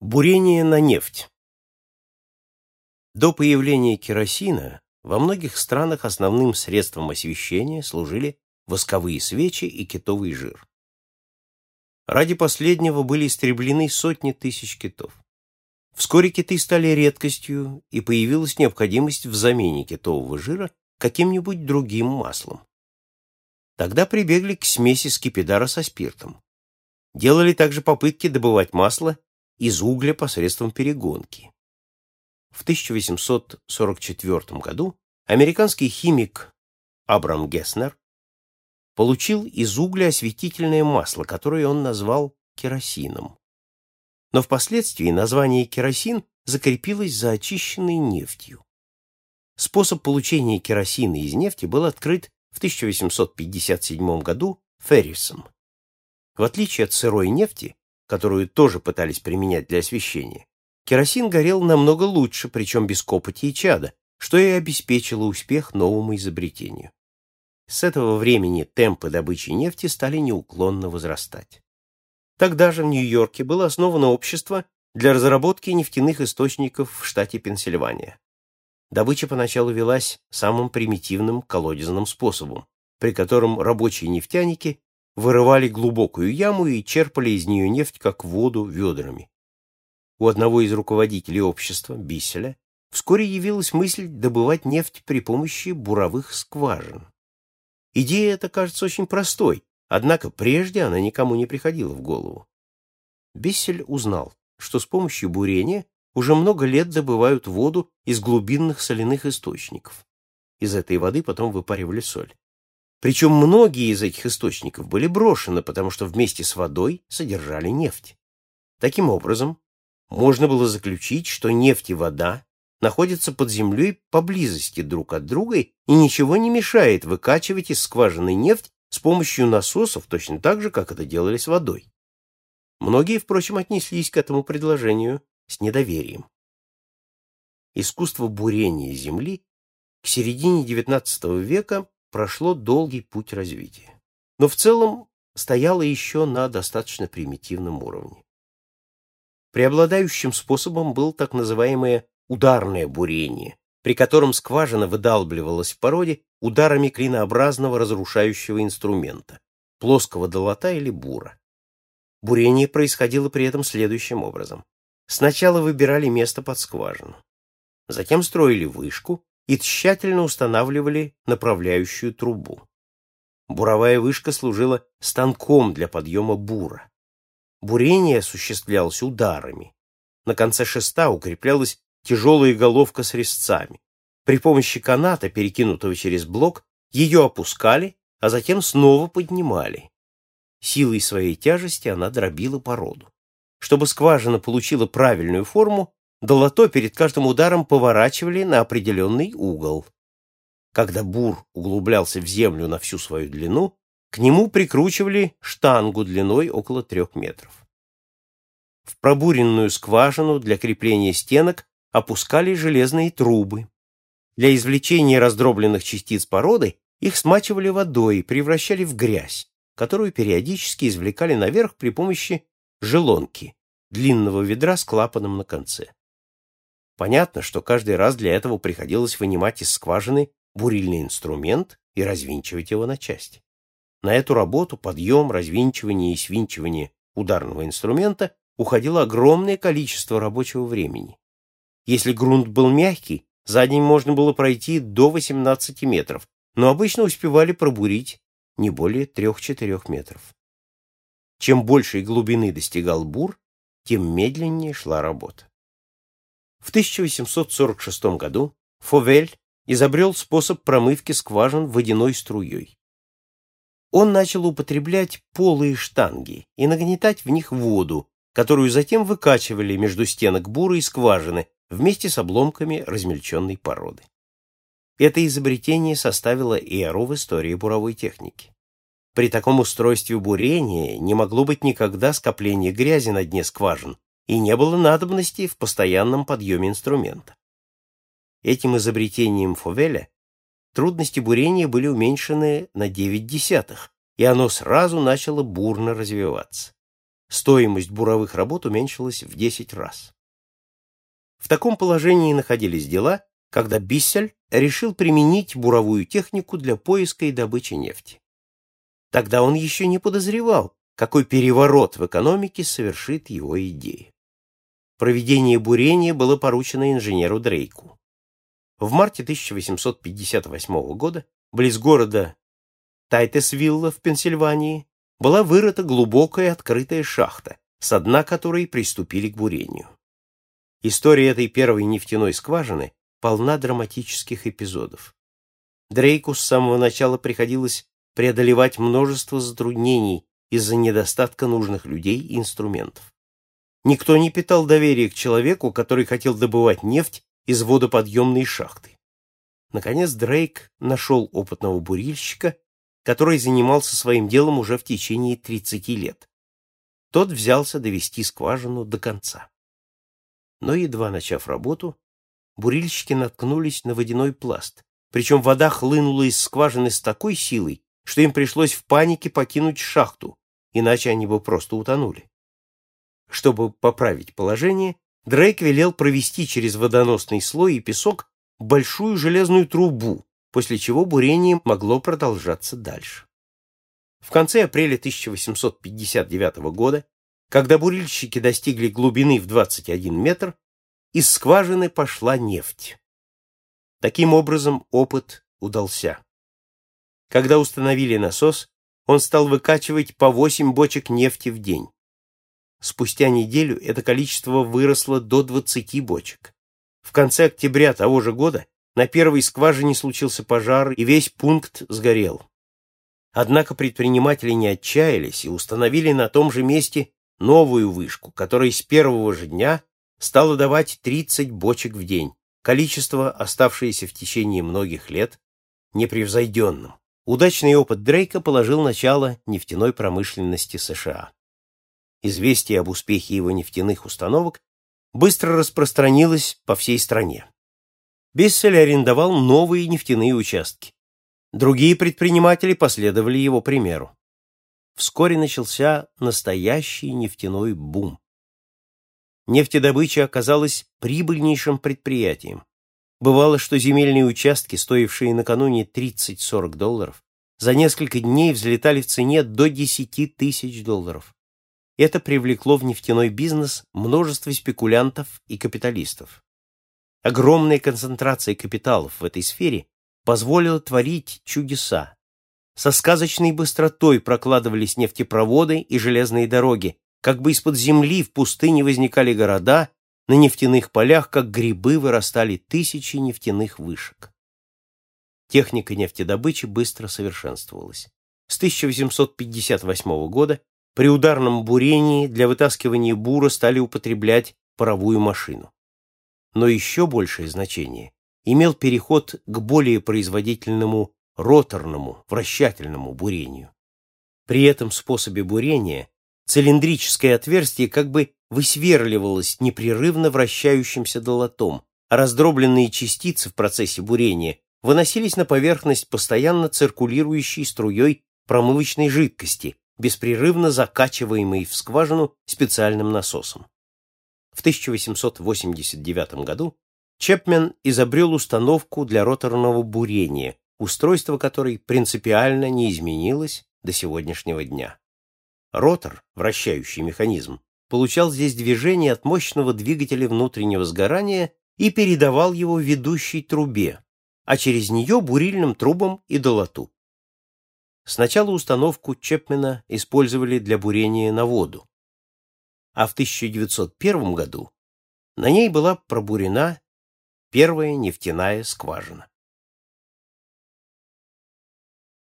Бурение на нефть. До появления керосина во многих странах основным средством освещения служили восковые свечи и китовый жир. Ради последнего были истреблены сотни тысяч китов. Вскоре киты стали редкостью, и появилась необходимость в замене китового жира каким-нибудь другим маслом. Тогда прибегли к смеси скипидара со спиртом. Делали также попытки добывать масло из угля посредством перегонки. В 1844 году американский химик Абрам Геснер получил из угля осветительное масло, которое он назвал керосином. Но впоследствии название керосин закрепилось за очищенной нефтью. Способ получения керосина из нефти был открыт в 1857 году Феррисом. В отличие от сырой нефти, которую тоже пытались применять для освещения, керосин горел намного лучше, причем без копоти и чада, что и обеспечило успех новому изобретению. С этого времени темпы добычи нефти стали неуклонно возрастать. Тогда же в Нью-Йорке было основано общество для разработки нефтяных источников в штате Пенсильвания. Добыча поначалу велась самым примитивным колодезным способом, при котором рабочие нефтяники вырывали глубокую яму и черпали из нее нефть, как воду, ведрами. У одного из руководителей общества, Бисселя, вскоре явилась мысль добывать нефть при помощи буровых скважин. Идея эта кажется очень простой, однако прежде она никому не приходила в голову. Биссель узнал, что с помощью бурения уже много лет добывают воду из глубинных соляных источников. Из этой воды потом выпаривали соль. Причем многие из этих источников были брошены, потому что вместе с водой содержали нефть. Таким образом, можно было заключить, что нефть и вода находятся под землей поблизости друг от друга и ничего не мешает выкачивать из скважины нефть с помощью насосов точно так же, как это делали с водой. Многие, впрочем, отнеслись к этому предложению с недоверием. Искусство бурения земли к середине XIX века прошло долгий путь развития, но в целом стояло еще на достаточно примитивном уровне. Преобладающим способом был так называемое ударное бурение, при котором скважина выдалбливалась в породе ударами клинообразного разрушающего инструмента, плоского долота или бура. Бурение происходило при этом следующим образом. Сначала выбирали место под скважину. Затем строили вышку и тщательно устанавливали направляющую трубу. Буровая вышка служила станком для подъема бура. Бурение осуществлялось ударами. На конце шеста укреплялась тяжелая головка с резцами. При помощи каната, перекинутого через блок, ее опускали, а затем снова поднимали. Силой своей тяжести она дробила породу. Чтобы скважина получила правильную форму, долото перед каждым ударом поворачивали на определенный угол. Когда бур углублялся в землю на всю свою длину, к нему прикручивали штангу длиной около трех метров. В пробуренную скважину для крепления стенок опускали железные трубы. Для извлечения раздробленных частиц породы их смачивали водой и превращали в грязь, которую периодически извлекали наверх при помощи желонки, длинного ведра с клапаном на конце. Понятно, что каждый раз для этого приходилось вынимать из скважины бурильный инструмент и развинчивать его на части. На эту работу подъем, развинчивание и свинчивание ударного инструмента уходило огромное количество рабочего времени. Если грунт был мягкий, за день можно было пройти до 18 метров, но обычно успевали пробурить не более 3-4 метров. Чем большей глубины достигал бур, тем медленнее шла работа. В 1846 году Фовель изобрел способ промывки скважин водяной струей. Он начал употреблять полые штанги и нагнетать в них воду, которую затем выкачивали между стенок буры и скважины вместе с обломками размельченной породы. Это изобретение составило эру в истории буровой техники. При таком устройстве бурения не могло быть никогда скопления грязи на дне скважин, и не было надобности в постоянном подъеме инструмента. Этим изобретением Фовеля трудности бурения были уменьшены на 9 десятых, и оно сразу начало бурно развиваться. стоимость буровых работ уменьшилась в 10 раз. В таком положении находились дела, когда Биссель решил применить буровую технику для поиска и добычи нефти. Тогда он еще не подозревал, какой переворот в экономике совершит его идея. Проведение бурения было поручено инженеру Дрейку. В марте 1858 года близ города Тайтесвилла в Пенсильвании была вырыта глубокая открытая шахта, с дна которой приступили к бурению. История этой первой нефтяной скважины полна драматических эпизодов. Дрейку с самого начала приходилось преодолевать множество затруднений из-за недостатка нужных людей и инструментов. Никто не питал доверия к человеку, который хотел добывать нефть из водоподъемной шахты. Наконец Дрейк нашел опытного бурильщика, который занимался своим делом уже в течение 30 лет. Тот взялся довести скважину до конца. Но, едва начав работу, бурильщики наткнулись на водяной пласт, причем вода хлынула из скважины с такой силой, что им пришлось в панике покинуть шахту, иначе они бы просто утонули. Чтобы поправить положение, Дрейк велел провести через водоносный слой и песок большую железную трубу, после чего бурение могло продолжаться дальше. В конце апреля 1859 года когда бурильщики достигли глубины в 21 метр, из скважины пошла нефть. Таким образом, опыт удался. Когда установили насос, он стал выкачивать по 8 бочек нефти в день. Спустя неделю это количество выросло до 20 бочек. В конце октября того же года на первой скважине случился пожар, и весь пункт сгорел. Однако предприниматели не отчаялись и установили на том же месте новую вышку, которая с первого же дня стала давать 30 бочек в день, количество, оставшееся в течение многих лет, непревзойденным. Удачный опыт Дрейка положил начало нефтяной промышленности США. Известие об успехе его нефтяных установок быстро распространилось по всей стране. Бессель арендовал новые нефтяные участки. Другие предприниматели последовали его примеру вскоре начался настоящий нефтяной бум. Нефтедобыча оказалась прибыльнейшим предприятием. Бывало, что земельные участки, стоившие накануне 30-40 долларов, за несколько дней взлетали в цене до 10 тысяч долларов. Это привлекло в нефтяной бизнес множество спекулянтов и капиталистов. Огромная концентрация капиталов в этой сфере позволила творить чудеса, со сказочной быстротой прокладывались нефтепроводы и железные дороги, как бы из-под земли в пустыне возникали города, на нефтяных полях, как грибы, вырастали тысячи нефтяных вышек. Техника нефтедобычи быстро совершенствовалась. С 1858 года при ударном бурении для вытаскивания бура стали употреблять паровую машину. Но еще большее значение имел переход к более производительному роторному, вращательному бурению. При этом способе бурения цилиндрическое отверстие как бы высверливалось непрерывно вращающимся долотом, а раздробленные частицы в процессе бурения выносились на поверхность постоянно циркулирующей струей промывочной жидкости, беспрерывно закачиваемой в скважину специальным насосом. В 1889 году Чепмен изобрел установку для роторного бурения, устройство которой принципиально не изменилось до сегодняшнего дня. Ротор, вращающий механизм, получал здесь движение от мощного двигателя внутреннего сгорания и передавал его ведущей трубе, а через нее бурильным трубам и долоту. Сначала установку Чепмена использовали для бурения на воду, а в 1901 году на ней была пробурена первая нефтяная скважина.